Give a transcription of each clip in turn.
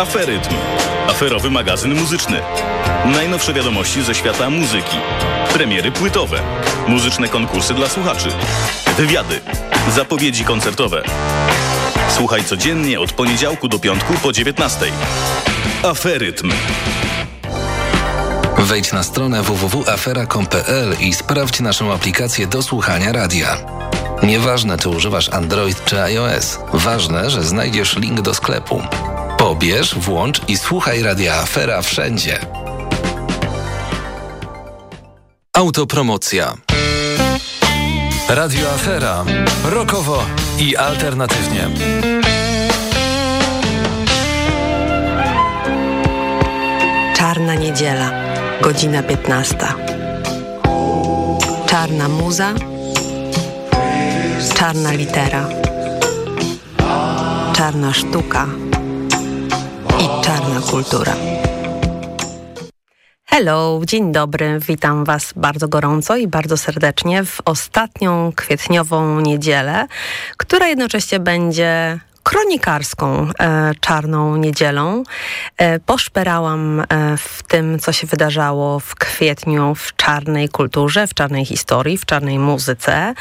Aferytm. Aferowy magazyn muzyczny. Najnowsze wiadomości ze świata muzyki. Premiery płytowe. Muzyczne konkursy dla słuchaczy. Wywiady. Zapowiedzi koncertowe. Słuchaj codziennie od poniedziałku do piątku po 19. Aferytm. Wejdź na stronę www.afera.com.pl i sprawdź naszą aplikację do słuchania radia. Nieważne, czy używasz Android czy iOS, ważne, że znajdziesz link do sklepu. Pobierz, włącz i słuchaj radia Afera wszędzie. Autopromocja. Radio Afera. Rokowo i alternatywnie. Czarna niedziela, godzina 15. Czarna muza, czarna litera, czarna sztuka i czarna kultura. Hello, dzień dobry, witam Was bardzo gorąco i bardzo serdecznie w ostatnią kwietniową niedzielę, która jednocześnie będzie kronikarską e, Czarną Niedzielą. E, poszperałam e, w tym, co się wydarzało w kwietniu w czarnej kulturze, w czarnej historii, w czarnej muzyce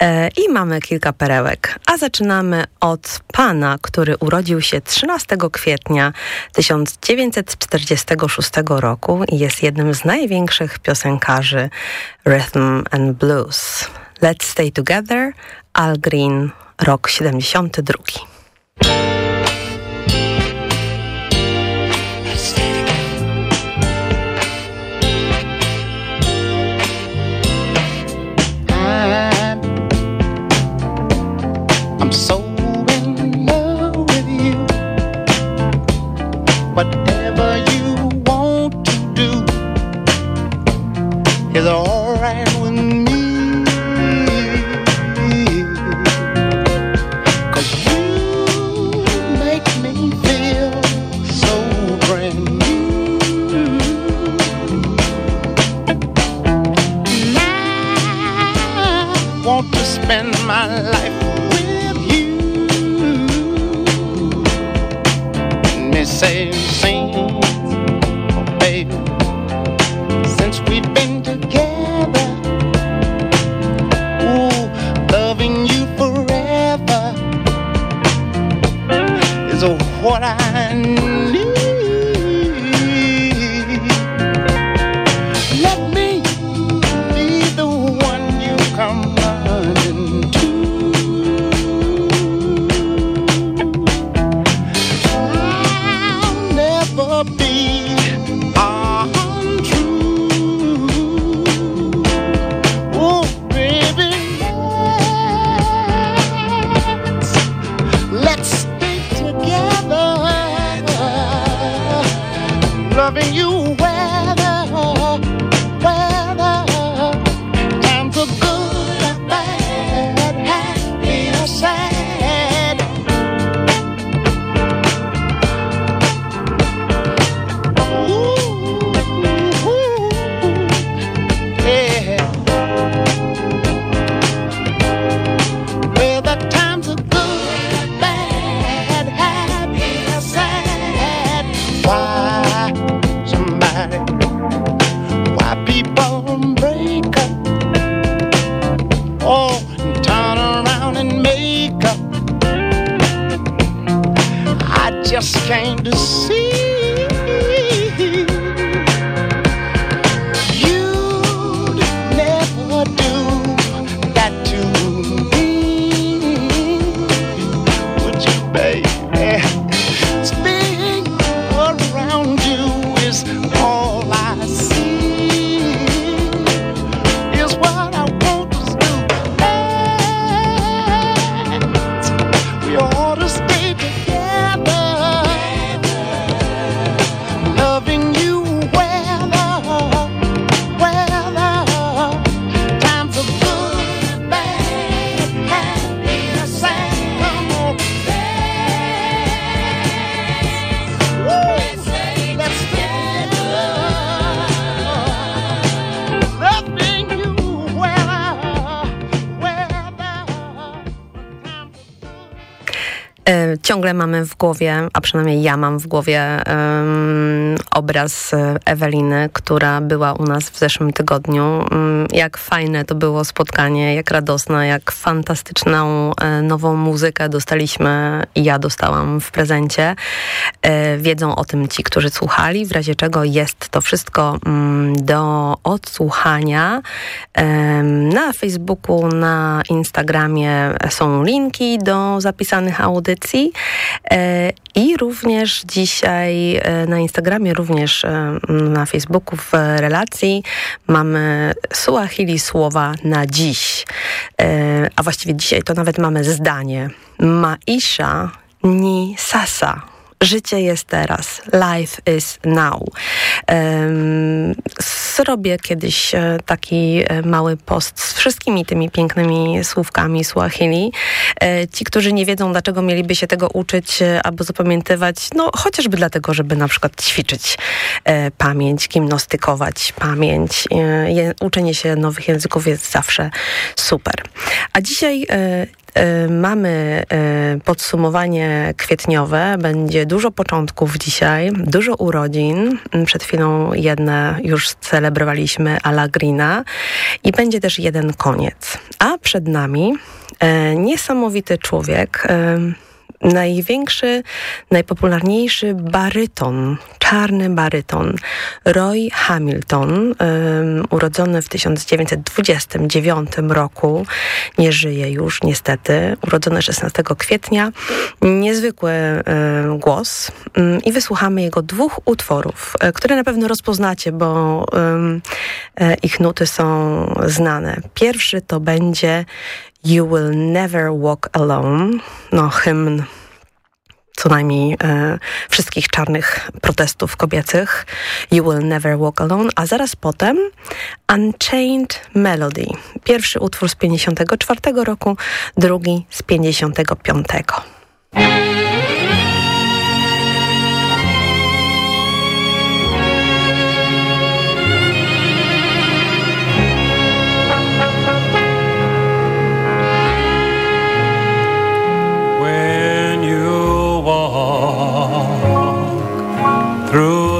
e, i mamy kilka perełek. A zaczynamy od pana, który urodził się 13 kwietnia 1946 roku i jest jednym z największych piosenkarzy rhythm and blues. Let's Stay Together, Al Green, rok 72. I'm so mamy w głowie, a przynajmniej ja mam w głowie obraz Eweliny, która była u nas w zeszłym tygodniu. Jak fajne to było spotkanie, jak radosne, jak fantastyczną nową muzykę dostaliśmy i ja dostałam w prezencie. Wiedzą o tym ci, którzy słuchali, w razie czego jest to wszystko do odsłuchania. Na Facebooku, na Instagramie są linki do zapisanych audycji. E, i również dzisiaj e, na Instagramie, również e, na Facebooku w relacji mamy Suahili słowa na dziś. A właściwie dzisiaj to nawet mamy zdanie. Maisha ni sasa Życie jest teraz. Life is now. Zrobię kiedyś e, taki e, mały post z wszystkimi tymi pięknymi słówkami Swahili. E, ci, którzy nie wiedzą, dlaczego mieliby się tego uczyć albo zapamiętywać, no chociażby dlatego, żeby na przykład ćwiczyć pamięć, gimnastykować pamięć. uczenie się nowych języków jest zawsze super. A dzisiaj mamy e, podsumowanie kwietniowe. Będzie dużo początków dzisiaj, dużo urodzin. Przed chwilą jedne już celebrowaliśmy Alagrina i będzie też jeden koniec. A przed nami e, niesamowity człowiek, największy, najpopularniejszy baryton, czarny baryton, Roy Hamilton, um, urodzony w 1929 roku, nie żyje już niestety, urodzony 16 kwietnia, niezwykły um, głos um, i wysłuchamy jego dwóch utworów, e, które na pewno rozpoznacie, bo e, ich nuty są znane. Pierwszy to będzie You Will Never Walk Alone, no hymn co najmniej e, wszystkich czarnych protestów kobiecych You Will Never Walk Alone, a zaraz potem Unchained Melody. Pierwszy utwór z 54 roku, drugi z 55.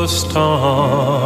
the storm.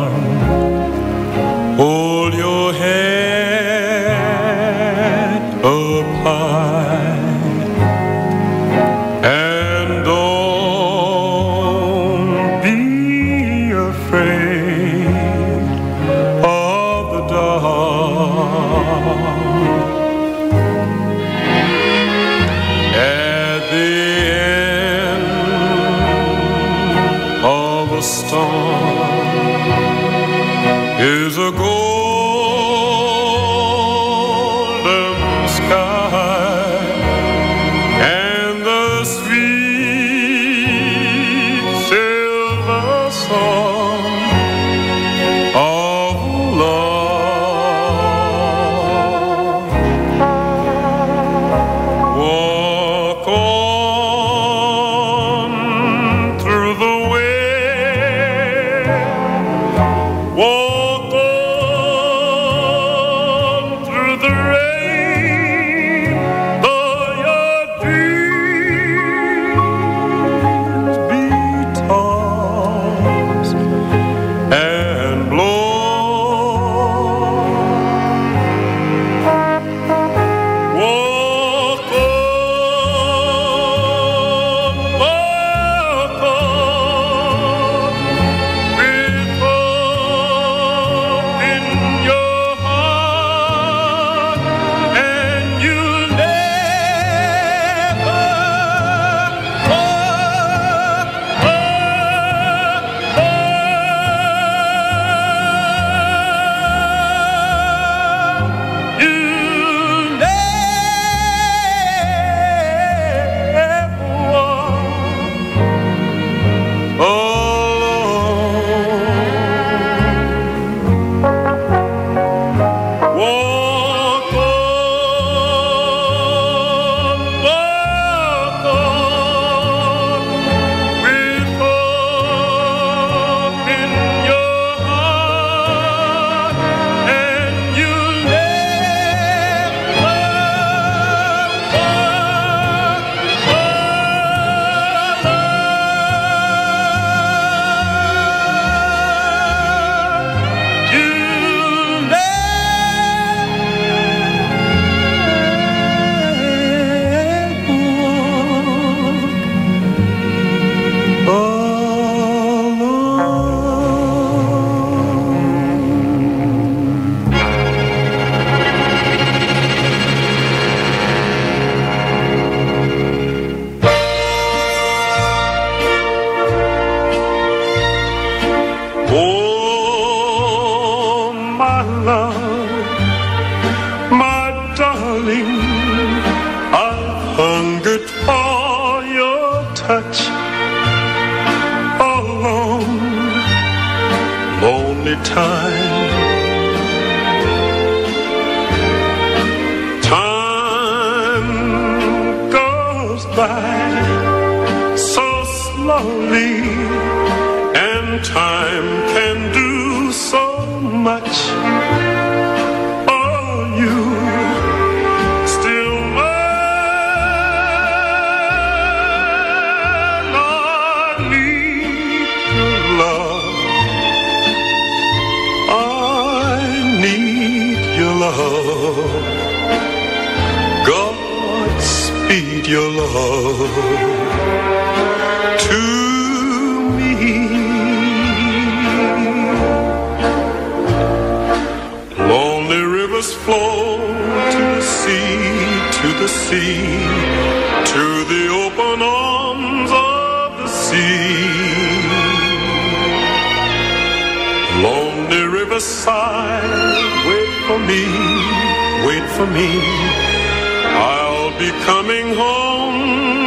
God speed your love to me. Lonely rivers flow to the sea, to the sea, to the for me, wait for me. I'll be coming home,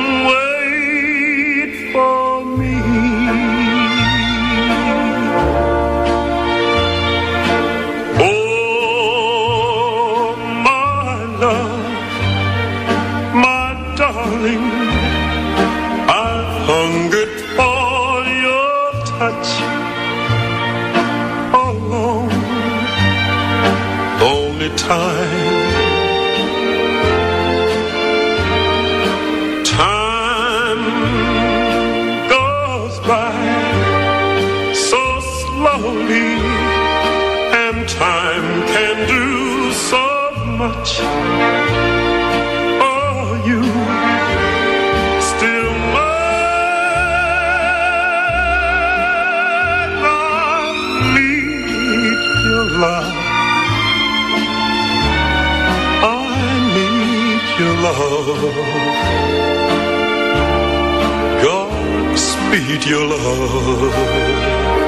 God speed your love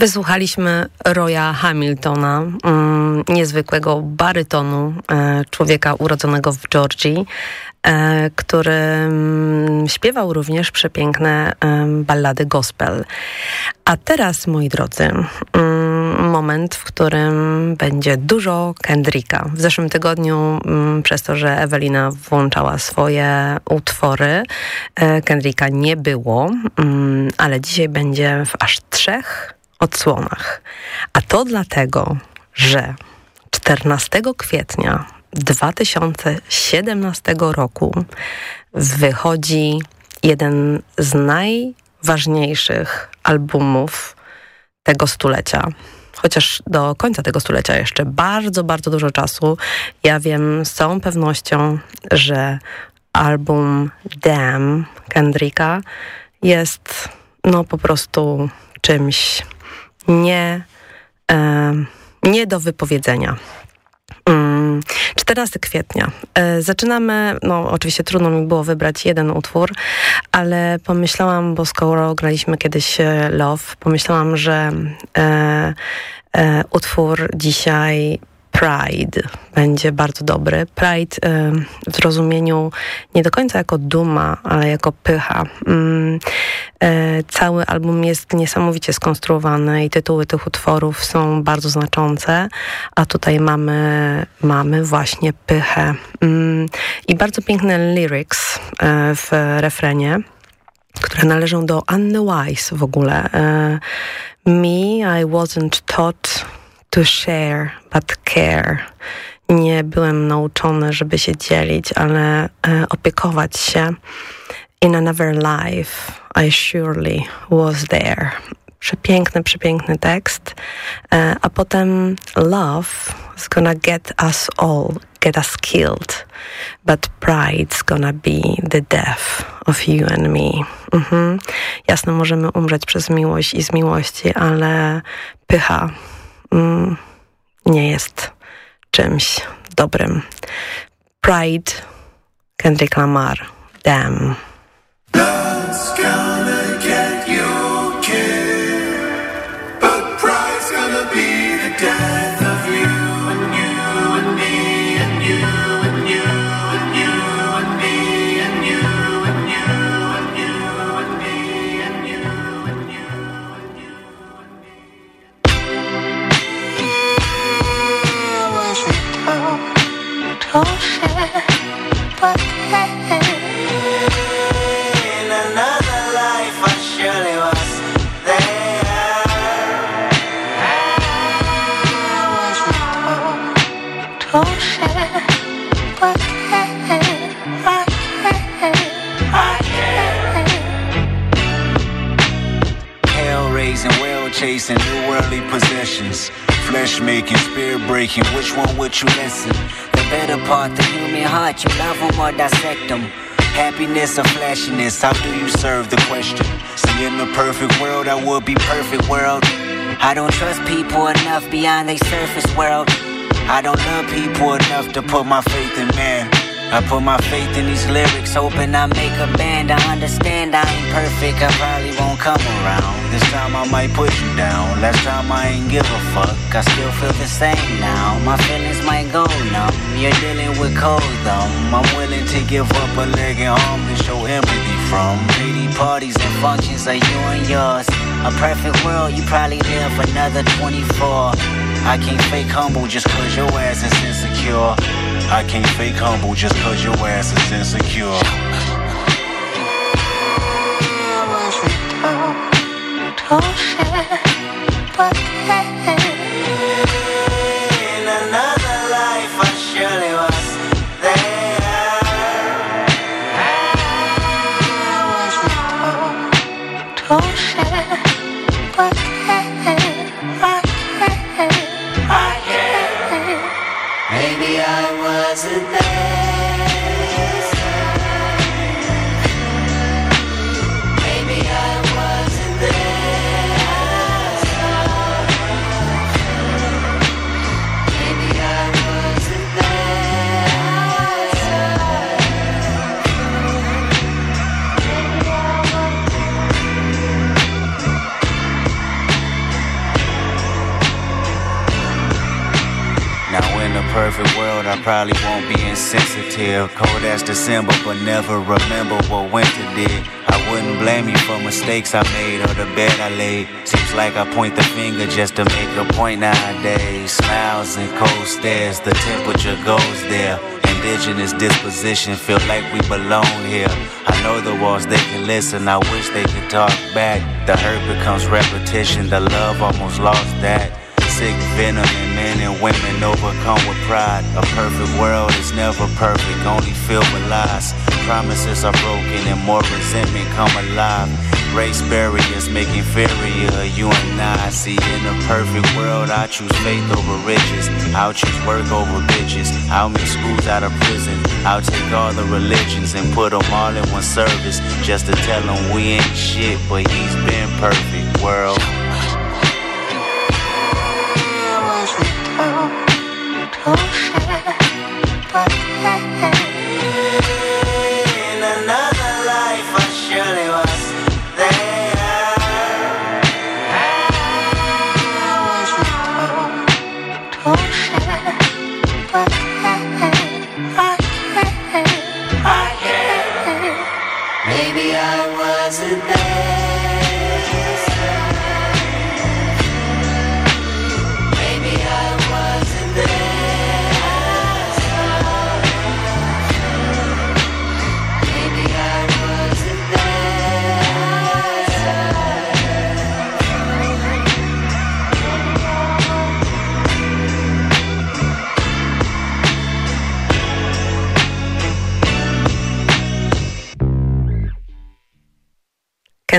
Wysłuchaliśmy Roya Hamiltona, mm, niezwykłego barytonu, e, człowieka urodzonego w Georgii, e, który mm, śpiewał również przepiękne e, ballady gospel. A teraz, moi drodzy, mm, moment, w którym będzie dużo Kendricka. W zeszłym tygodniu, przez to, że Ewelina włączała swoje utwory, Kendricka nie było, ale dzisiaj będzie w aż trzech odsłonach. A to dlatego, że 14 kwietnia 2017 roku wychodzi jeden z najważniejszych albumów tego stulecia. Chociaż do końca tego stulecia jeszcze bardzo, bardzo dużo czasu. Ja wiem z całą pewnością, że album Damn Kendricka jest no po prostu czymś nie, nie do wypowiedzenia. 14 kwietnia. E, zaczynamy, no oczywiście trudno mi było wybrać jeden utwór, ale pomyślałam, bo skoro graliśmy kiedyś e, Love, pomyślałam, że e, e, utwór dzisiaj Pride będzie bardzo dobry. Pride w rozumieniu nie do końca jako duma, ale jako pycha. Mm, y, cały album jest niesamowicie skonstruowany i tytuły tych utworów są bardzo znaczące, a tutaj mamy, mamy właśnie pychę. Mm, I bardzo piękne lyrics y, w refrenie które należą do Anny Wise w ogóle. Me, I wasn't taught to share, but care. Nie byłem nauczony, żeby się dzielić, ale e, opiekować się. In another life, I surely was there. Przepiękny, przepiękny tekst. E, a potem love is gonna get us all, get us killed. But pride's gonna be the death of you and me. Mhm. Jasno, możemy umrzeć przez miłość i z miłości, ale pycha mm, nie jest czymś dobrym. Pride, Kendrick Lamar, Damn. Chasing new worldly possessions. Flesh making, spirit breaking, which one would you listen? The better part, the human heart, you love them or dissect them. Happiness or flashiness, how do you serve the question? See, in the perfect world, I would be perfect world. I don't trust people enough beyond their surface world. I don't love people enough to put my faith in man. I put my faith in these lyrics, hoping I make a band. I understand I ain't perfect, I probably won't come around. This time I might put you down. Last time I ain't give a fuck, I still feel the same now. My feelings might go numb. You're dealing with cold though. I'm willing to give up a leg and arm to show empathy from. 80 parties and functions are you and yours. A perfect world, you probably live another 24. I can't fake humble just cause your ass is insecure. I can't fake humble just cause your ass is insecure. but world, I probably won't be insensitive. Cold as December, but never remember what winter did. I wouldn't blame you for mistakes I made or the bed I laid. Seems like I point the finger just to make a point nowadays. Smiles and cold stares, the temperature goes there. Indigenous disposition, feel like we belong here. I know the walls they can listen, I wish they could talk back. The hurt becomes repetition, the love almost lost that sick venom in men and women overcome with pride. A perfect world is never perfect, only filled with lies. Promises are broken and more resentment come alive. Race barriers make inferior you and I. See, in a perfect world, I choose faith over riches. I'll choose work over bitches. I'll make schools out of prison. I'll take all the religions and put them all in one service. Just to tell them we ain't shit, but he's been perfect, world.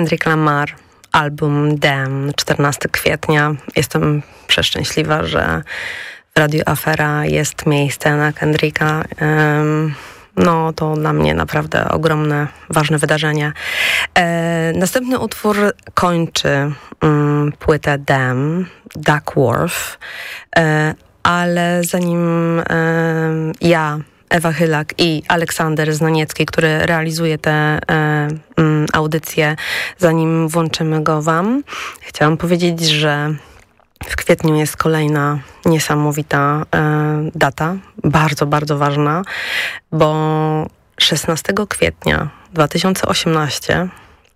Kendrick Lamar, album Damn, 14 kwietnia. Jestem przeszczęśliwa, że w Radiu Afera jest miejsce na Kendricka. Em, no, to dla mnie naprawdę ogromne, ważne wydarzenie. E, następny utwór kończy mm, płytę Damn, Duckworth. E, ale zanim e, ja Ewa Chylak i Aleksander Znaniecki, który realizuje te e, mm, audycje, zanim włączymy go Wam. Chciałam powiedzieć, że w kwietniu jest kolejna niesamowita e, data, bardzo, bardzo ważna, bo 16 kwietnia 2018,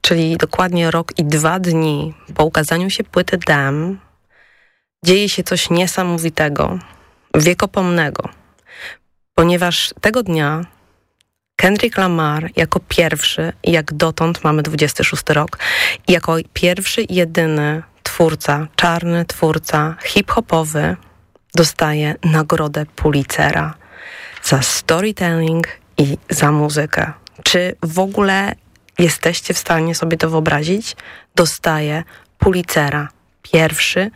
czyli dokładnie rok i dwa dni po ukazaniu się płyty Dam, dzieje się coś niesamowitego, wiekopomnego ponieważ tego dnia Kendrick Lamar jako pierwszy, jak dotąd mamy 26 rok, jako pierwszy jedyny twórca, czarny twórca hip-hopowy dostaje nagrodę Pulitzera za storytelling i za muzykę. Czy w ogóle jesteście w stanie sobie to wyobrazić? Dostaje Pulitzera. Pierwszy,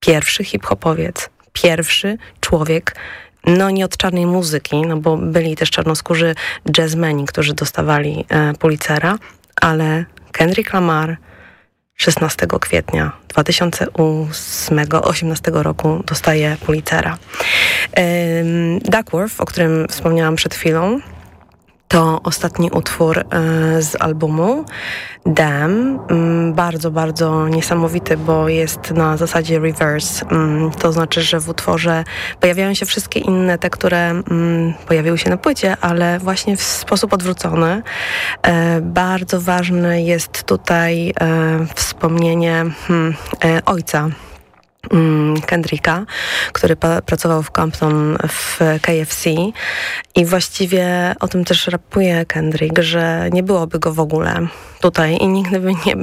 pierwszy hip-hopowiec, pierwszy człowiek, no nie od czarnej muzyki, no bo byli też czarnoskórzy jazzmeni, którzy dostawali e, ale Kendrick Lamar 16 kwietnia 2018 roku dostaje Pulitzera. Duckworth, o którym wspomniałam przed chwilą, to ostatni utwór e, z albumu Dam. Mm, bardzo, bardzo niesamowity, bo jest na zasadzie reverse. Mm, to znaczy, że w utworze pojawiają się wszystkie inne, te, które mm, pojawiły się na płycie, ale właśnie w sposób odwrócony. E, bardzo ważne jest tutaj e, wspomnienie hmm, ojca Kendricka, który pracował w Compton w KFC i właściwie o tym też rapuje Kendrick, że nie byłoby go w ogóle tutaj i nigdy by nie,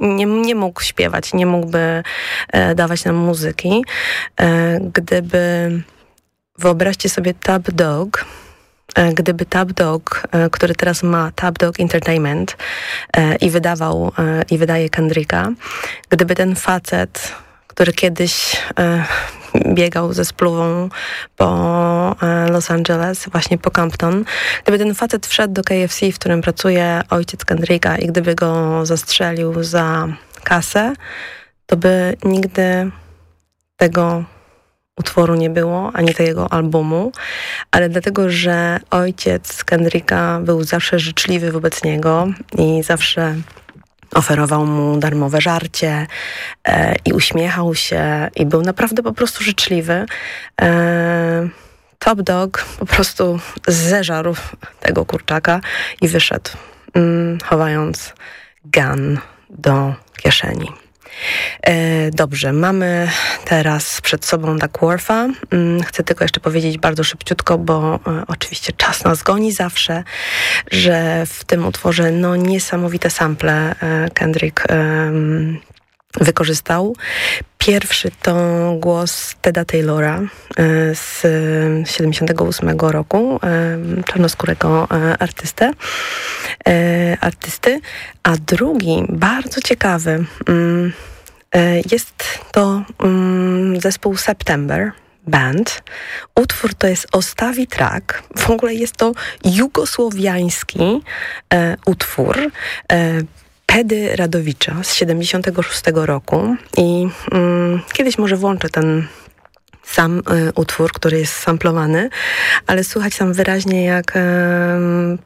nie, nie mógł śpiewać, nie mógłby e, dawać nam muzyki, e, gdyby wyobraźcie sobie Tab Dog, e, gdyby Tab Dog, który teraz ma Tab Dog Entertainment i wydawał i wydaje Kendricka, gdyby ten facet który kiedyś e, biegał ze spluwą po e, Los Angeles, właśnie po Compton. Gdyby ten facet wszedł do KFC, w którym pracuje ojciec Kendricka i gdyby go zastrzelił za kasę, to by nigdy tego utworu nie było, ani tego albumu, ale dlatego, że ojciec Kendricka był zawsze życzliwy wobec niego i zawsze oferował mu darmowe żarcie e, i uśmiechał się i był naprawdę po prostu życzliwy. E, Top Dog po prostu zeżarł tego kurczaka i wyszedł, mm, chowając gun do kieszeni. E, dobrze, mamy teraz przed sobą Duckwortha. Mm, chcę tylko jeszcze powiedzieć bardzo szybciutko, bo e, oczywiście czas nas goni zawsze, że w tym utworze no niesamowite sample e, Kendrick wykorzystał. Pierwszy to głos Teda Taylora z 78 roku, czarnoskórego artystę, artysty, a drugi, bardzo ciekawy, mm, jest to mm, zespół September, Band. Utwór to jest Ostawi Track. W ogóle jest to jugosłowiański e, utwór. E, Pedy Radowicza z 76 roku i mm, kiedyś może włączę ten sam y, utwór, który jest samplowany, ale słychać tam wyraźnie jak y,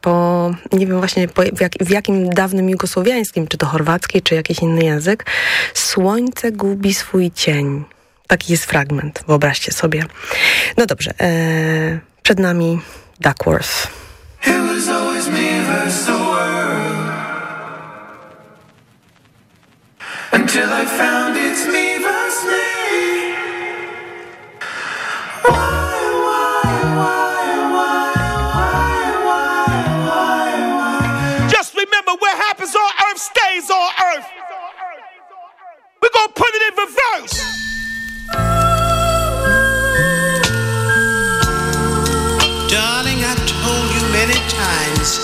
po, nie wiem właśnie po, w, jak, w, jakim dawnym jugosłowiańskim, czy to chorwacki, czy jakiś inny język, słońce gubi swój cień. Taki jest fragment, wyobraźcie sobie. No dobrze, y, przed nami Duckworth. It was always me versus Until I found it's me versus me Just remember what happens on earth stays on earth. We're gonna put it in reverse. Darling, I told you many times,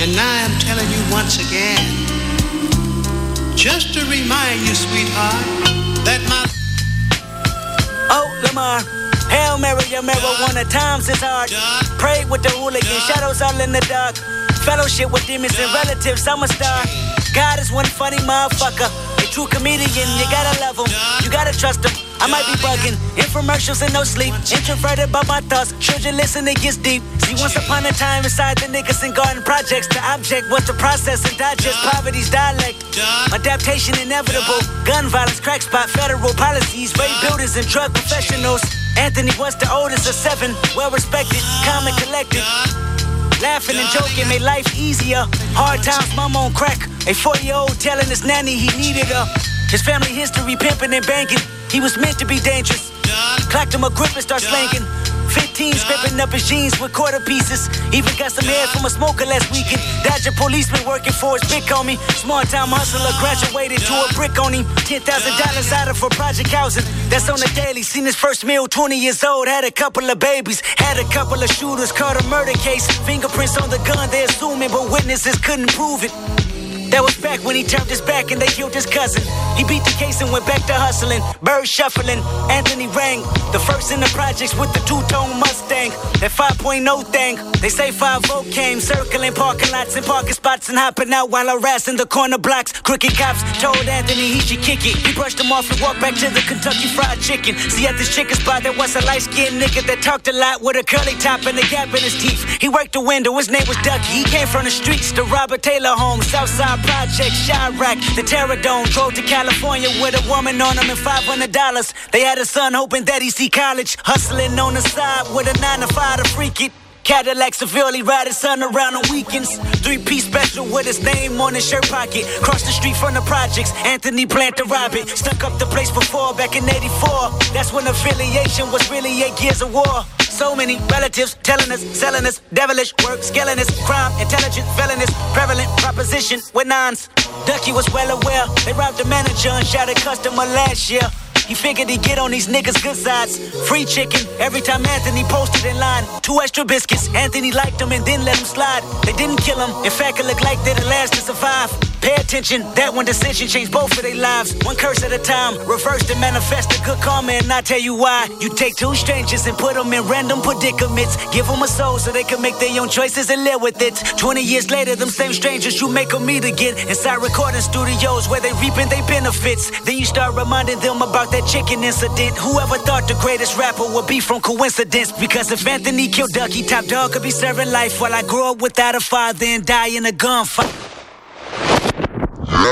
and now I'm telling you once again. Just to remind you, sweetheart, that my Oh, Lamar. Hail Mary, your marijuana times is hard. Pray with the hooligan, shadows all in the dark. Fellowship with demons and relatives, I'm a star. God is one funny motherfucker. A true comedian, you gotta love him, you gotta trust him. I might be bugging. Infomercials and no sleep. Introverted by my thoughts. Children listen, it gets deep. See, once upon a time inside the Nickerson Garden Projects, the object was to process and digest poverty's dialect. Adaptation inevitable. Gun violence, crack spot, federal policies, rape builders and drug professionals. Anthony was the oldest of seven, well respected, calm and collected. Laughing and joking made life easier. Hard times, mom on crack. A 40 year old telling his nanny he needed her. His family history pimping and banking. He was meant to be dangerous. Clacked him a grip and start slanking. 15 scraping up his jeans with quarter pieces. Even got some hair from a smoker last weekend. Dodger policeman working for his big homie. Small time hustler graduated to a brick on him. $10,000 out of for project housing. That's on the daily. Seen his first meal, 20 years old. Had a couple of babies. Had a couple of shooters. Caught a murder case. Fingerprints on the gun, they assuming, but witnesses couldn't prove it. That was back when he turned his back and they killed his cousin. He beat the case and went back to hustling. Bird shuffling. Anthony rang. The first in the projects with the two-tone Mustang. That 5.0 thing. They say 5 came circling parking lots and parking spots and hopping out while harassing the corner blocks. Crooked cops told Anthony he should kick it. He brushed them off and walked back to the Kentucky Fried Chicken. See at this chicken spot there was a light-skinned nigga that talked a lot with a curly top and a gap in his teeth. He worked the window. His name was Ducky. He came from the streets, the Robert Taylor home, Southside Project, Chirac, the Terror Dome. Drove to California with a woman on him and $500. They had a son hoping that he see college. Hustling on the side with a 9 to 5 to freak it. Cadillac severely ride his son around on weekends. Three piece special with his name on his shirt pocket. Cross the street from the projects. Anthony planned to rob it. Stuck up the place before back in 84. That's when affiliation was really eight years of war. So many relatives telling us, selling us, devilish work, scaling us, crime, intelligent, felonious, prevalent proposition with nines. Ducky was well aware. They robbed the manager and shot a customer last year. He figured he'd get on these niggas' good sides. Free chicken every time Anthony posted in line. Two extra biscuits. Anthony liked them and then let them slide. They didn't kill him. In fact, it looked like they're the last to survive. Pay attention, that one decision changed both of their lives. One curse at a time, reversed and manifest good karma, and I tell you why. You take two strangers and put them in random predicaments. Give them a soul so they can make their own choices and live with it. 20 years later, them same strangers you make them meet again. Inside recording studios where they reaping their benefits. Then you start reminding them about that chicken incident. Whoever thought the greatest rapper would be from coincidence? Because if Anthony killed Ducky, Top Dog could be serving life while I grow up without a father and die in a gunfight.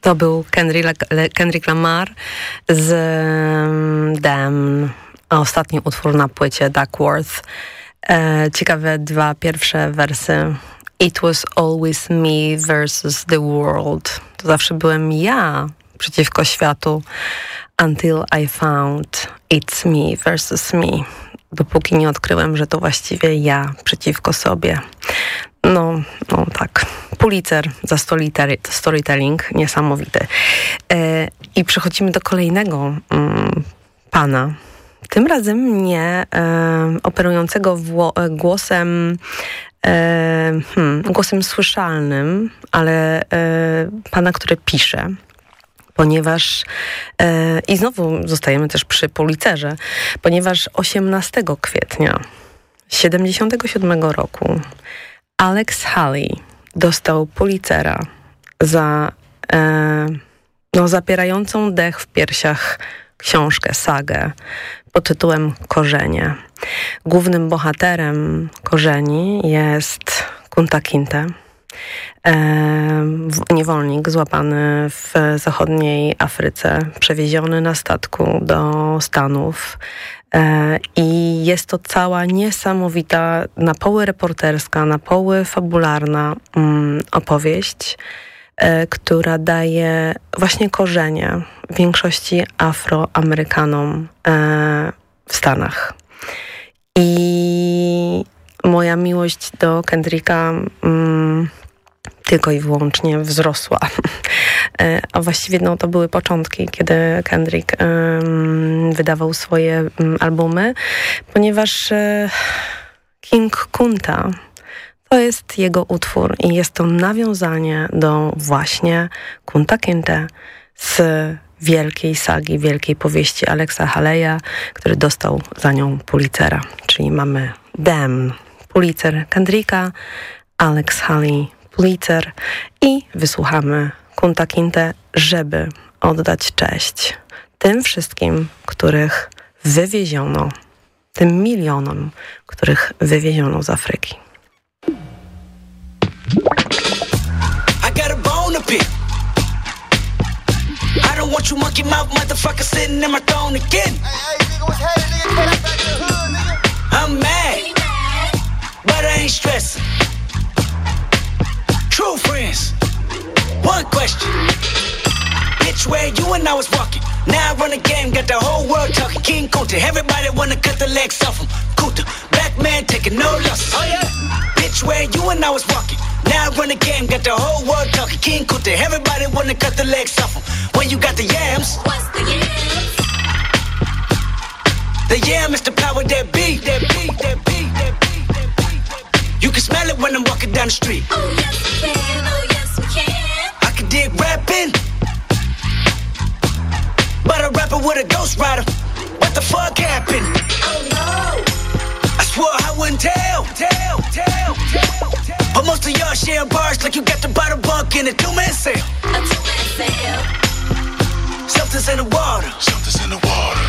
To był Kendrick, Lamar z Damn, ostatni utwór na płycie Duckworth. E, ciekawe dwa pierwsze wersy. It was always me versus the world. To zawsze byłem ja przeciwko światu. Until I found it's me versus me. Dopóki nie odkryłem, że to właściwie ja przeciwko sobie. No, no tak. Pulitzer za storytelling, niesamowity. E, I przechodzimy do kolejnego mm, pana. Tym razem nie e, operującego e, głosem hmm, głosem słyszalnym, ale pana, który pisze ponieważ e, i znowu zostajemy też przy policerze, ponieważ 18 kwietnia 77 roku Alex Haley dostał policera za e, no, zapierającą dech w piersiach książkę, sagę pod tytułem Korzenie. Głównym bohaterem Korzeni jest Kunta Kinte, niewolnik złapany w zachodniej Afryce, przewieziony na statku do Stanów. E, I jest to cała niesamowita, na poły reporterska, na poły fabularna mm, opowieść, e, która daje właśnie korzenie większości Afroamerykanom e, w Stanach. I moja miłość do Kendricka mm, tylko i wyłącznie wzrosła. E, a właściwie no, to były początki, kiedy Kendrick um, wydawał swoje um, albumy, ponieważ e, King Kunta to jest jego utwór i jest to nawiązanie do właśnie Kunta Kinte z wielkiej sagi, wielkiej powieści Alexa Haleya, który dostał za nią Pulitzera. Czyli mamy Damn, Pulitzer Kendricka, Alex Haley, Pulitzer i wysłuchamy Kunta Kinte, żeby oddać cześć tym wszystkim, których wywieziono, tym milionom, których wywieziono z Afryki. I got a bone to pick. I don't want you monkey mouth motherfucker sitting in my throne again. Hey, hey, nigga, what's happening, nigga? Get back to the hood, nigga. I'm mad, but I ain't stressing. True friends. One question. Bitch, where you and I was walking. Now I run the game, got the whole world talking. King Kunta, everybody wanna cut the legs off him. Kunta, black man taking no losses. Oh yeah. Bitch, where you and I was walking. Now I run the game, got the whole world talking. King Kunta, everybody wanna cut the legs off him. When you got the yams. What's the yams? The yam is the power that beat, that beat, that beat, that smell it when I'm walking down the street. Oh yes we can, oh yes we can. I can dig rapping. But a rapper with a ghost rider. What the fuck happened? Oh no. I swore I wouldn't tell, tell, tell, tell, tell. But most of y'all share bars like you got to buy the bunk in a two-man sale. A two-man sale. Something's in the water. Something's in the water.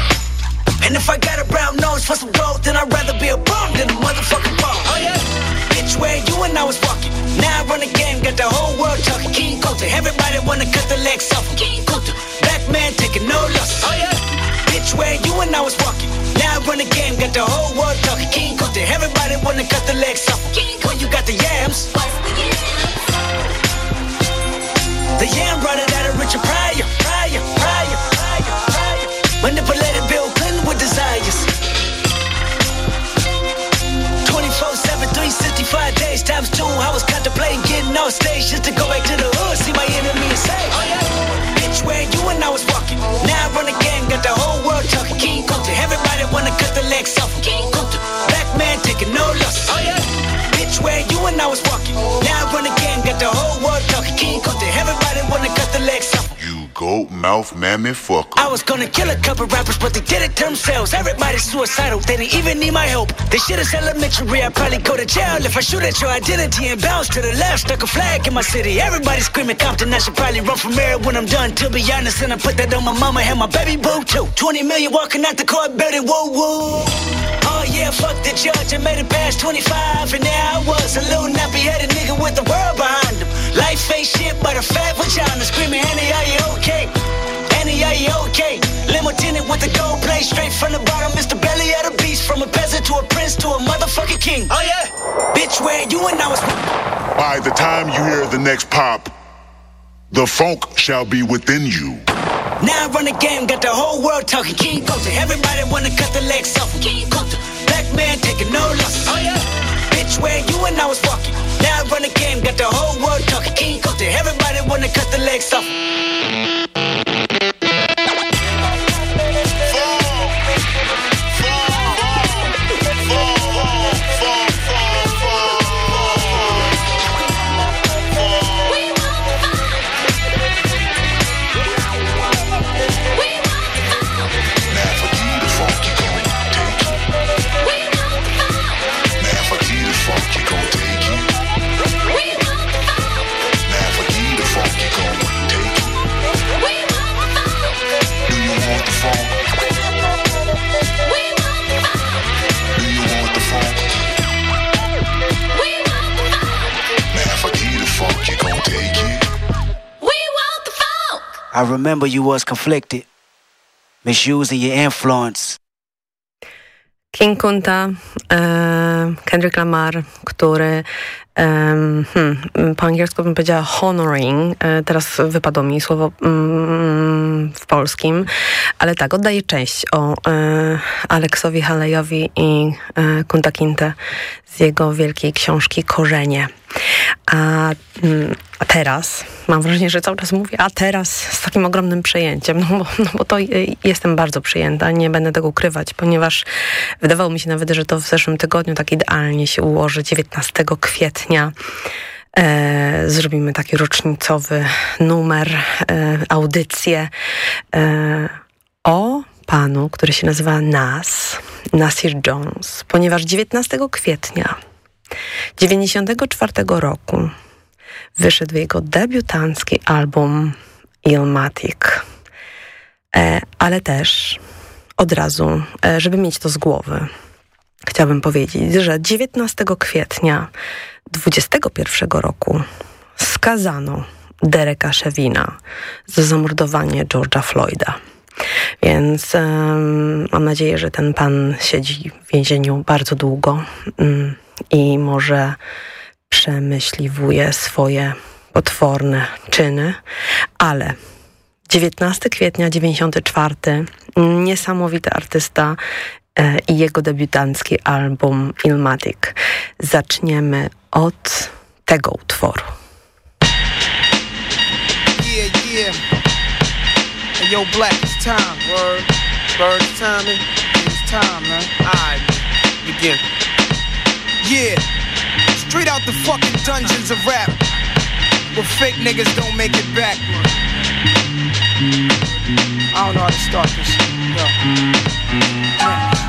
And if I got a brown nose for some gold, then I'd rather be a bum than a motherfucking bum. Oh yeah. Bitch, where you and I was walking. Now I run the game, got the whole world talking. King Kunta, everybody wanna cut the legs off him. King Kunta, black man taking no losses. Oh yeah. Bitch, where you and I was walking. Now I run the game, got the whole world talking. King Kunta, everybody wanna cut the legs off him. King Kunta, you got the yams. The yam it out of Richard Pryor, Pryor, Pryor, Pryor, Pryor. Manipulated days times two. I was contemplating getting on stage just to go back to the hood, see my enemy and say, oh yeah. Bitch, where you and I was walking. Now I run the game, got the whole world talking. King Kunta, everybody wanna cut the legs goat mouth mammy fucker. I was gonna kill a couple rappers, but they did it themselves. Everybody's suicidal, they didn't even need my help. This shit is elementary, I'd probably go to jail if I shoot at your identity and bounce to the left. Stuck a flag in my city, everybody screaming Compton. I should probably run from here when I'm done, to be honest. And I put that on my mama and my baby boo too. 20 million walking out the court, better woo woo. Oh yeah, fuck the judge, I made it past 25, and now I was, a little nappy headed nigga with the the gold plate, straight from the bottom, Mr. Belly of the beast, from a peasant to a prince to a motherfucking king. Oh yeah, bitch, where you and I was. By the time you hear the next pop, the funk shall be within you. Now I run the game, got the whole world talking. King Kunta, everybody wanna cut the legs off. King Kunta, black man taking no losses. Oh yeah, bitch, where you and I was walking. Now I run the game, got the whole world talking. King Kunta, everybody wanna cut the legs off. I remember you was conflicted, misusing your influence. King Kunta, e, Kendrick Lamar, który em, hmm, po angielsku bym powiedziała honoring, e, teraz wypadło mi słowo mm, w polskim, ale tak, oddaję cześć o e, Aleksowi Halejowi i e, Kunta Kinte z jego wielkiej książki Korzenie. A, mm, a teraz, mam wrażenie, że cały czas mówię, a teraz z takim ogromnym przejęciem, no bo, no bo to jestem bardzo przyjęta, nie będę tego ukrywać, ponieważ wydawało mi się nawet, że to w zeszłym tygodniu tak idealnie się ułoży, 19 kwietnia. E, zrobimy taki rocznicowy numer, e, audycję e, o panu, który się nazywa Nas, Nasir Jones, ponieważ 19 kwietnia 94 roku wyszedł jego debiutancki album Ilmatic. E, ale też od razu, e, żeby mieć to z głowy, chciałbym powiedzieć, że 19 kwietnia 21 roku skazano Dereka Shevina za zamordowanie George'a Floyda. Więc um, mam nadzieję, że ten pan siedzi w więzieniu bardzo długo um, i może przemyśliwuje swoje potworne czyny, ale 19 kwietnia 94 niesamowity artysta e, i jego debiutancki album Ilmatic. Zaczniemy od tego utworu. Yeah, yeah. Hey, yo, Black, it's time, word. Bird timing, it's time, man. Alright, begin. Yeah, straight out the fucking dungeons of rap. Where fake niggas don't make it back. I don't know how to start this.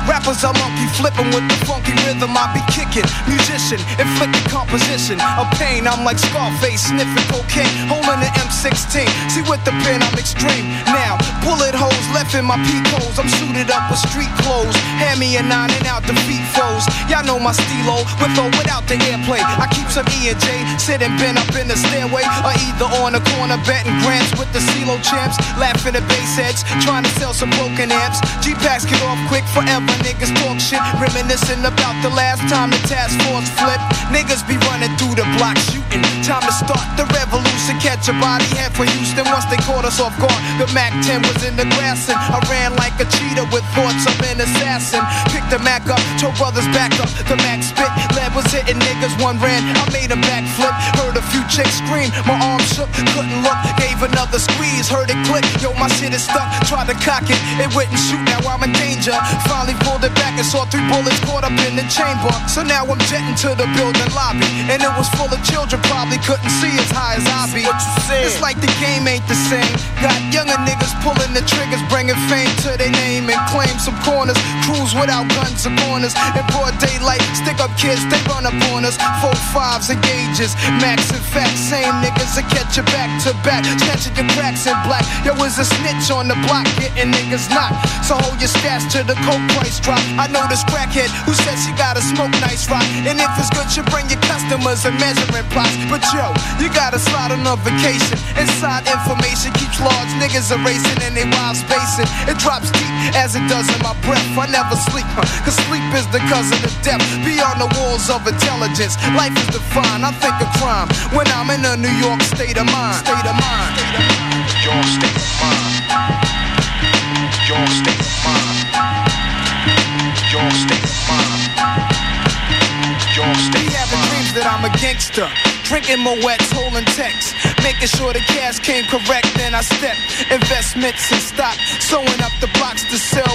Rappers are monkey flipping with the funky rhythm I be kicking. Musician, inflicting composition of pain. I'm like Scarface, sniffing cocaine, holding an M16. See with the pen, I'm extreme. Now, bullet holes left in my peak holes. I'm suited up with street clothes. Hand me a nine and out the feet foes. Y'all know my stilo, with or without the airplay. I keep some E and J, sitting bent up in the stairway, or either on the corner betting grants with the CeeLo champs. Laughing at bass heads, trying to sell some broken amps. G-Packs get off quick forever niggas talk shit, reminiscing about the last time the task force flipped. Niggas be running through the block shooting. Time to start the revolution, catch a body head for Houston once they caught us off guard. The Mac 10 was in the grass and I ran like a cheetah with thoughts of an assassin. Picked the Mac up, told brothers back up. The Mac spit, lead was hitting niggas, one ran. I made a backflip, heard a few chicks scream. My arm shook, couldn't look, gave another squeeze, heard it click. Yo, my shit is stuck, tried to cock it, it wouldn't shoot. Now I'm in danger. Finally pulled it back and saw three bullets caught up in the chamber. So now I'm jetting to the building lobby. And it was full of children, probably couldn't see as high as I be. What you saying? It's like the game ain't the same. Got younger niggas pulling the triggers, bringing fame to their name and claim some corners. Cruise without guns or corners. In broad daylight, stick up kids, they run up on us. Four fives and gauges, max and fat. Same niggas that catch you back to back. Catching your cracks in black. Yo, is a snitch on the block, getting niggas knocked. So hold your stash to the coke price drop. I know this crackhead who says she gotta smoke nice rock. And if it's good, you bring your customers and measuring plots. But yo, you gotta slide on a vacation. Inside information keeps large niggas erasing and they wild spacing. It drops deep as it does in my breath. I never sleep, huh? cause sleep is the cousin of death. Beyond the walls of intelligence, life is defined. I think of crime when I'm in a New York state of mind. State of mind. Your state of mind. Your state of mind. Your state of mind. Your state of having dreams that I'm a gangster. Drinking Moet's, holding texts. Making sure the cash came correct, then I step. Investments and stock. Sewing up the blocks to sell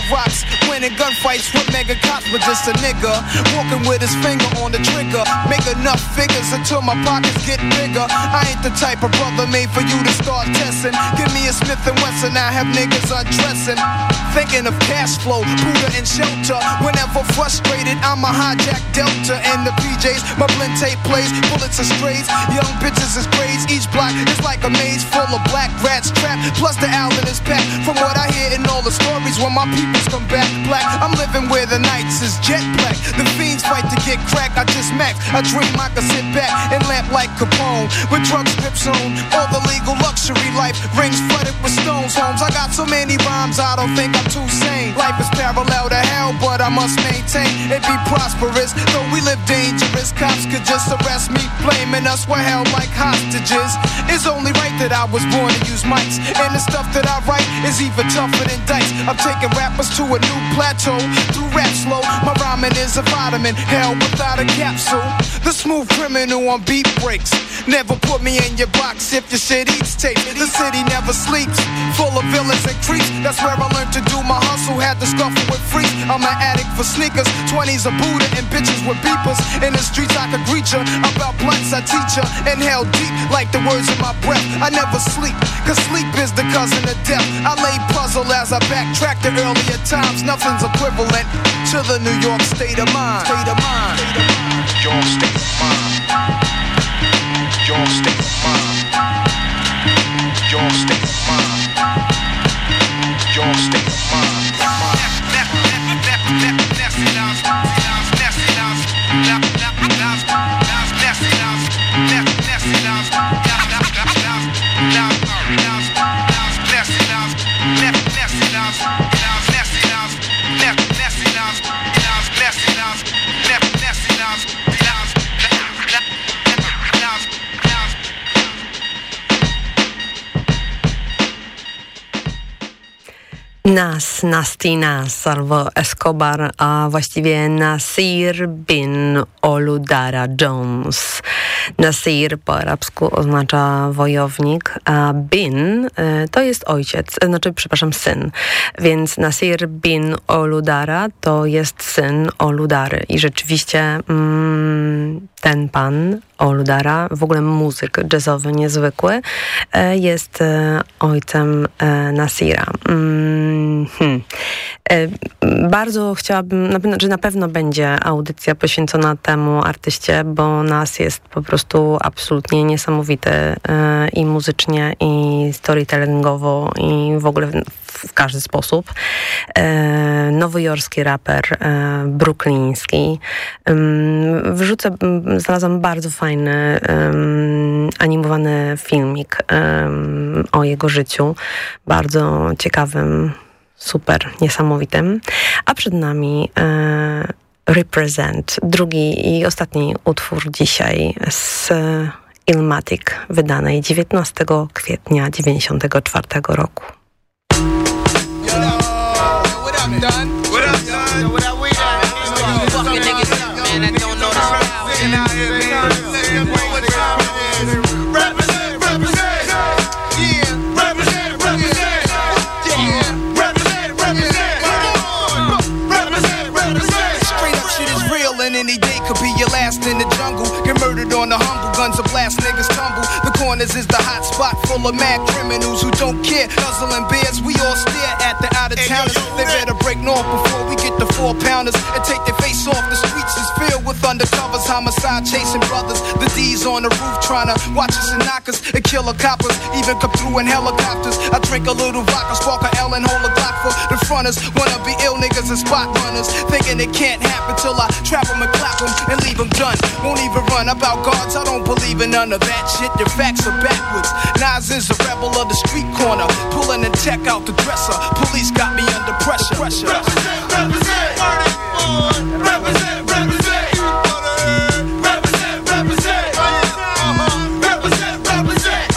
Winning gunfights with mega cops, but just a nigga. Walking with his finger on the trigger. Make enough figures until my pockets get bigger. I ain't the type of brother made for you to start testing. Give me a Smith and Wesson, I have niggas undressing. Thinking of cash flow, Buddha and shelter. Whenever frustrated, I'm a hijack Delta and the PJs. My blend tape plays, bullets are strays. Young bitches is braids. Each block is like a maze full of black rats trapped. Plus the album is packed. From what I hear in all the stories, when my peoples come back black, I'm living where the nights is jet black. The fiends fight to get crack. I just max. I dream I could sit back and lamp like Capone with drug strips on. All the legal luxury life. Rings flooded with stones, homes. I got so many rhymes, I don't think I'm too sane. Life is parallel to hell, but I must maintain it be prosperous. Though we live dangerous, cops could just arrest me, blaming us. We're held like hostages. It's only right that I was born to use mics, and the stuff that I write is even tougher than dice. I'm taking rappers to a new plateau through rap slow. My rhyming is a vitamin, hell without a capsule. The smooth criminal on beat breaks. Never put me in your box if your shit eats tape. The city never sleeps, full of villains and creeps. That's where I learned to do my hustle. Had to scuffle with freaks. I'm an addict for sneakers, 20s a Buddha and bitches with beepers. In the streets I could greet ya. About blunts I teach ya. Inhale deep like the words in my breath. I never sleep, cause sleep is the cousin of death. I lay puzzle as I backtrack to earlier times. Equivalent to the New York state of mind. State of mind. Your state of mind. Your state of mind. Your state of mind. Your state of mind. más. Nas, Nasty Nas albo Escobar, a właściwie Nasir bin Oludara Jones. Nasir po arabsku oznacza wojownik, a bin y, to jest ojciec, znaczy, przepraszam, syn. Więc Nasir bin Oludara to jest syn Oludary. I rzeczywiście mm, ten pan Oludara, w ogóle muzyk jazzowy niezwykły, e, jest e, ojcem e, Nasira. Mm, hmm. Bardzo chciałabym, na pewno, że na pewno będzie audycja poświęcona temu artyście, bo Nas jest po prostu absolutnie niesamowity i muzycznie, i storytellingowo, i w ogóle w każdy sposób. Nowojorski raper, brookliński. Wrzucę, znalazłam bardzo fajny animowany filmik o jego życiu. Bardzo ciekawym, super, niesamowitym. A przed nami Represent, drugi i ostatni utwór dzisiaj z Ilmatic, wydanej 19 kwietnia 1994 roku. Up, done? What up, done? What up, done? Any day could be your last in the jungle. Get murdered on the humble, guns a blast, niggas tumble. Corners is the hot spot full of mad criminals who don't care. Nuzzling bears, we all stare at the out of towners. They better break north before we get the four pounders and take their face off. The streets is filled with undercovers, homicide chasing brothers. The D's on the roof trying to watch us and knock us and kill the coppers. Even come through in helicopters. I drink a little vodka, spark a L and hold a Glock for the fronters. Wanna be ill niggas and spot runners. Thinking it can't happen till I trap them and clap them and leave them done. Won't even run about guards, I don't believe in none of that shit. The facts are backwards. Nas is a rebel of the street corner. Pulling the tech out the dresser. Police got me under pressure. Represent, represent. Represent, represent. Represent, represent. Represent, represent.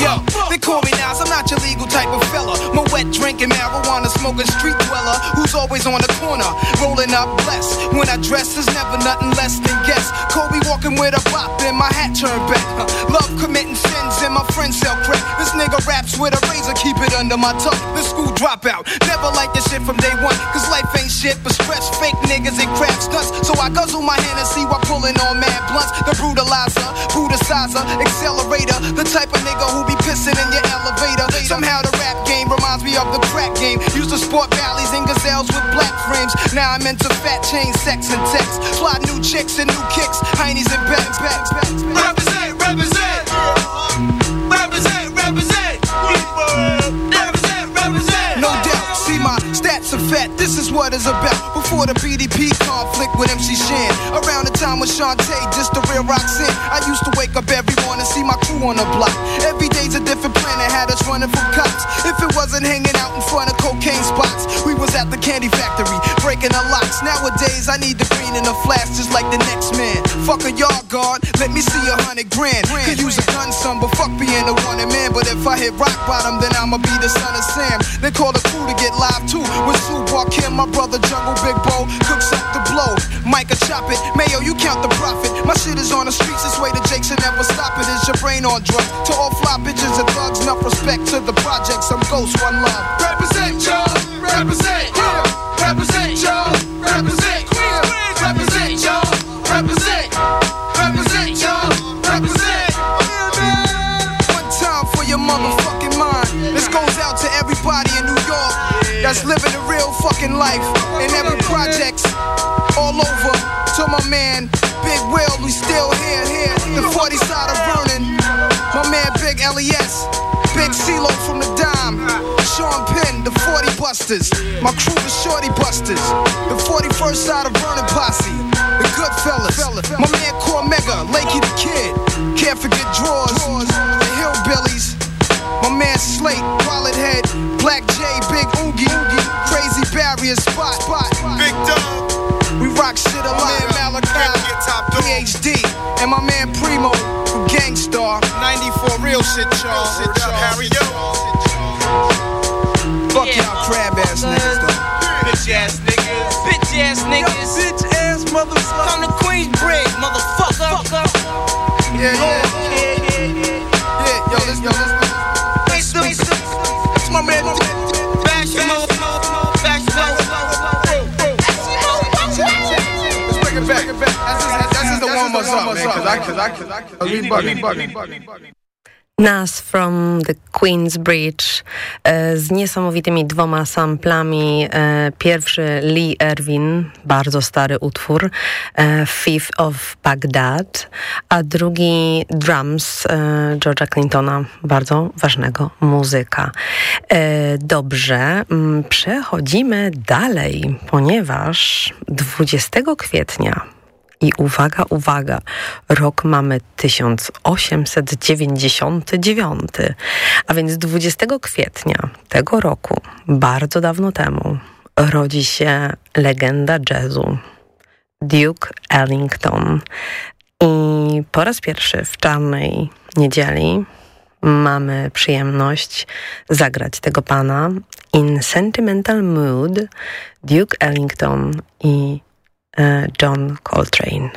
Yo, they call me Nas, I'm not your legal type of fella. My wet drinking, marijuana smoking street dweller who's always on the corner, rolling up blessed. When I dress, there's never nothing less than guess. Kobe walking with a bop and my hat turned back. Huh. Love committing sins and my friends sell crack. This nigga raps with a razor, keep it under my tongue. The school dropout, never like this shit from day one. Cause life ain't shit but stress, fake niggas and crap stunts. So I guzzle my hand and see why pulling on mad blunts. The brutalizer, brutalizer, accelerator. The type of nigga who be pissing in your elevator. Somehow the rap game reminds me of the crack game. Used to sport valleys and gazelles with black frames. Now I'm into fat chain, sex and text. Fly new chicks and new kicks, heinies and bags, bags, bags. Represent, represent. Represent, represent. Represent, represent. No doubt, see my stats are fat. This is what it's about. Before the BDP conflict with MC Shan. Around the time with Shantae, just the real Roxanne. I used to wake up every morning see my crew on the block. Every day's a different plan that had us running from cops. Wasn't hanging out in front of cocaine spots, we was at the candy factory breaking the locks. Nowadays, I need the green and the flash just like the next man. Fuck a yard guard, let me see a hundred grand. Could use a gun, son, but fuck being a wanted man. But if I hit rock bottom, then I'ma be the son of Sam. They call the crew to get live too. With Sue Kim, my brother Jungle Big Bo cooks up the blow. Micah chop it, Mayo, you count the profit. My shit is on the streets, this way the Jakes and never stop it. Is your brain on drugs? To all fly bitches and thugs, enough respect to the projects. I'm ghost, one love. Represent, y'all. Represent, yeah. That's living a real fucking life in every projects all over. To my man, Big Will, we still here, here. The 40 side of Vernon. My man, Big LES. Big CeeLo from the Dime. Sean Penn, the 40 Busters. My crew, the Shorty Busters. The 41st side of Vernon Posse. The Goodfellas. My man, Core Mega Lakey the Kid. Can't forget Drawers. Rock shit a lot. Man Malachi, PhD, and my man Primo, who Gangstar. 94 real shit, y'all. Shit, y'all. Harry, yo. Fuck y'all crab ass niggas though. Bitch ass niggas. Bitch ass niggas. Bitch ass motherfucker. On the Queensbridge, motherfucker. Yeah, yeah. Yeah, yo, let's yo, let's us up, man. Cause I, cause I, cause I, cause bugging, bugging. Nas from the Queensbridge e, z niesamowitymi dwoma samplami. E, Pierwszy Lee Erwin, bardzo stary utwór, e, Fifth of Baghdad, a drugi Drums e, George'a Clintona, bardzo ważnego muzyka. E, Dobrze, mm, przechodzimy dalej, ponieważ 20 kwietnia i uwaga, uwaga, rok mamy 1899, a więc 20 kwietnia tego roku, bardzo dawno temu, rodzi się legenda jazzu Duke Ellington. I po raz pierwszy w czarnej niedzieli mamy przyjemność zagrać tego pana in Sentimental Mood Duke Ellington i Uh, John Coltrane.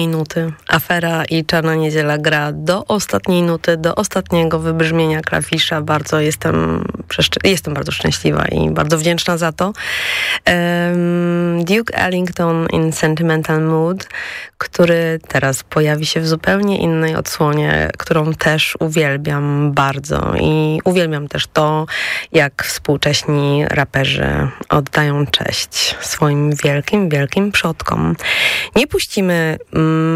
Ostatniej nuty. Afera i Czarna Niedziela gra do ostatniej nuty, do ostatniego wybrzmienia klawisza. Bardzo jestem, jestem bardzo szczęśliwa i bardzo wdzięczna za to. Um, Duke Ellington in Sentimental Mood, który teraz pojawi się w zupełnie innej odsłonie, którą też uwielbiam bardzo i uwielbiam też to, jak współcześni raperzy oddają cześć swoim wielkim, wielkim przodkom. Nie puścimy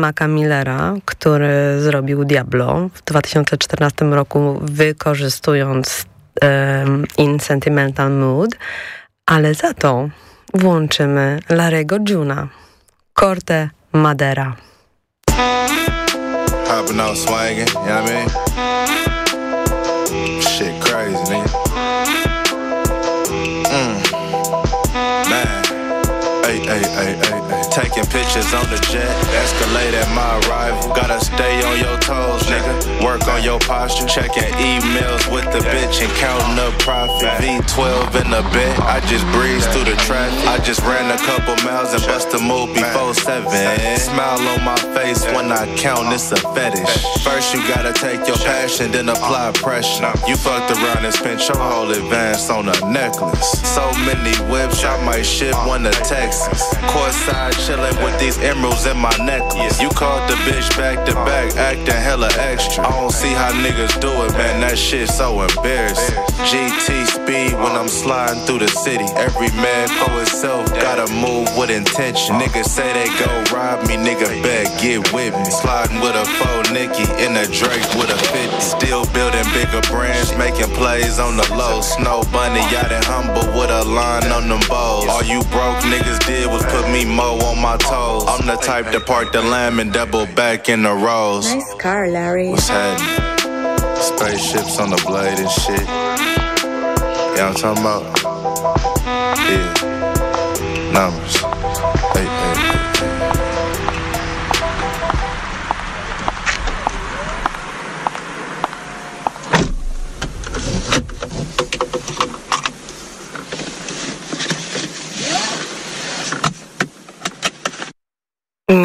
Maca Millera, który zrobił Diablo w 2014 roku, wykorzystując um, In Sentimental Mood, ale za to włączymy Larego Juna, Corte Madera. Hopping out swinging, you know what I mean? Shit crazy, nigga. Taking pictures on the jet, escalate at my arrival. Gotta stay on your toes, nigga. Work on your posture. Checking emails with the bitch and counting up profit. V12 in the bed, I just breeze through the traffic. I just ran a couple miles and bust a move before seven. Smile on my face when I count, it's a fetish. First, you gotta take your passion, then apply pressure. You fucked around and spent your whole advance on a necklace. So many whips, I might ship one to Texas. Courtside chillin' with these emeralds in my necklace. You called the bitch back to back, acting hella extra. I don't see how niggas do it, man. That shit so embarrassing. GT speed when I'm sliding through the city. Every man for himself, gotta move with intention. Niggas say they go rob me, nigga bet get with me. Sliding with a faux Nicky in a Drake with a 50. Still building bigger brands, making plays on the low. Snow bunny, and humble with a line on them balls. All you broke niggas did was put me mo on my toes. I'm the type to park the lamb and double back in the rows. Nice car, Larry. What's happening? Spaceships on the blade and shit. Yeah, I'm talking about. Yeah. Numbers.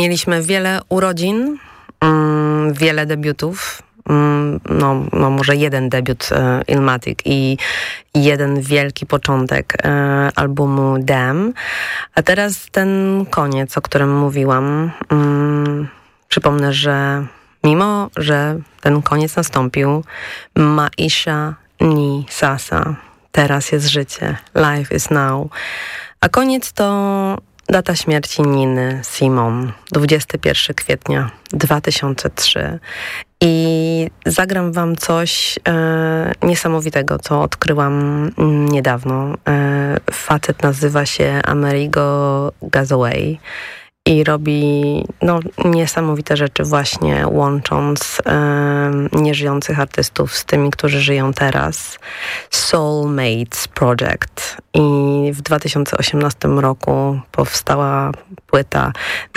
Mieliśmy wiele urodzin, mm, wiele debiutów. Mm, no, no może jeden debiut e, Ilmatic i jeden wielki początek e, albumu Damn. A teraz ten koniec, o którym mówiłam. Mm, przypomnę, że mimo, że ten koniec nastąpił, Maisha ni Sasa. Teraz jest życie. Life is now. A koniec to Data śmierci Niny Simon, 21 kwietnia 2003. I zagram wam coś e, niesamowitego, co odkryłam niedawno. E, facet nazywa się Amerigo Gazaway i robi no, niesamowite rzeczy właśnie łącząc nieżyjących artystów z tymi, którzy żyją teraz. Soulmates Project i w 2018 roku powstała płyta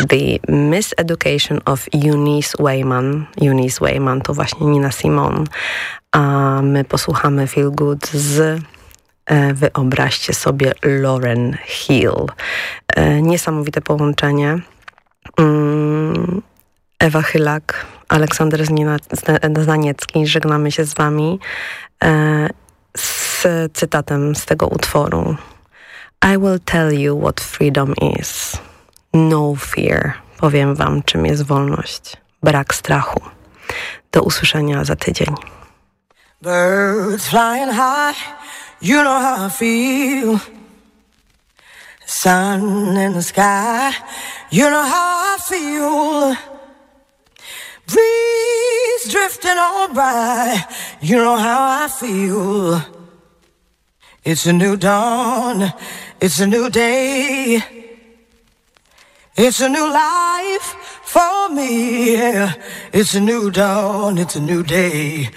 The Miseducation of Eunice Wayman. Eunice Wayman to właśnie Nina Simon, a my posłuchamy Feel Good z Wyobraźcie sobie Lauren Hill. Niesamowite połączenie. Ewa Chylak, Aleksander Znaniecki. Żegnamy się z wami z cytatem z tego utworu. I will tell you what freedom is. No fear. Powiem wam, czym jest wolność. Brak strachu. Do usłyszenia za tydzień. Birds flying high, you know how I feel. Sun in the sky, you know how I feel. Breeze drifting on by, you know how I feel. It's a new dawn, it's a new day. It's a new life for me. It's a new dawn, it's a new day.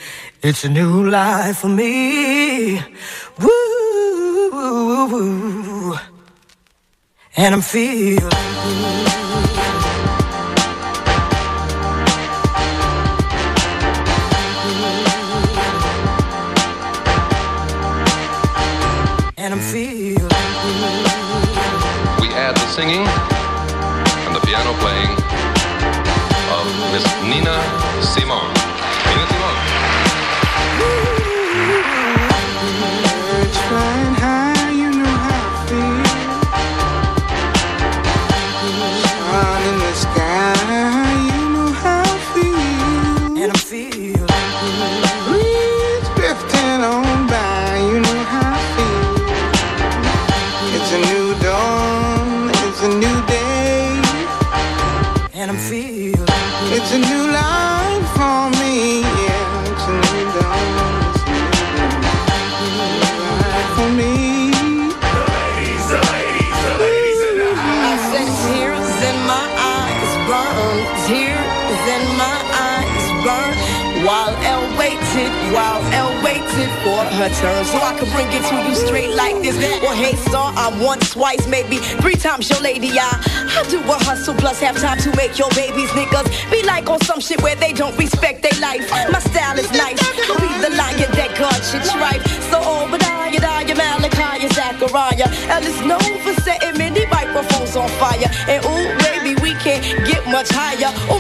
It's a new life for me. Woo. And I'm feeling so I could bring it to you straight like this. Well, hey, star, I'm once, twice, maybe three times your lady. I, I do a hustle plus have time to make your babies niggas be like on some shit where they don't respect their life. My style is nice, I'll be the lion that God should strife. So Obadiah, Daya, Malachi, Zachariah, Elle is known for setting many microphones on fire. And ooh, baby, we can't get much higher. Oh,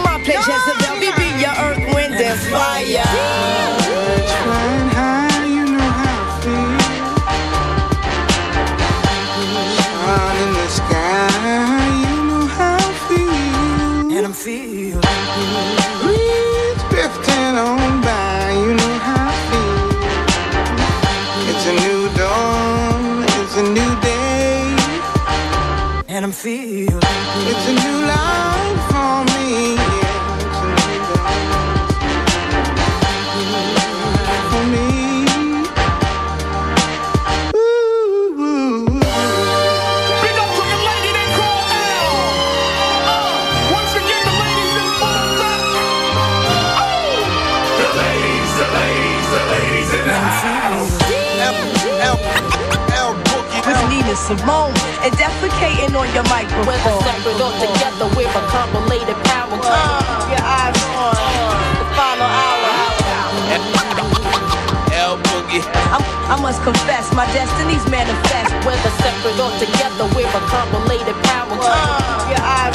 Whether separate or together, we're a compiled power. Uh, your eyes on the final hour. L Boogie. I'm, I must confess, my destiny's manifest. Whether separate or together, we're a compiled power. Uh, your eyes on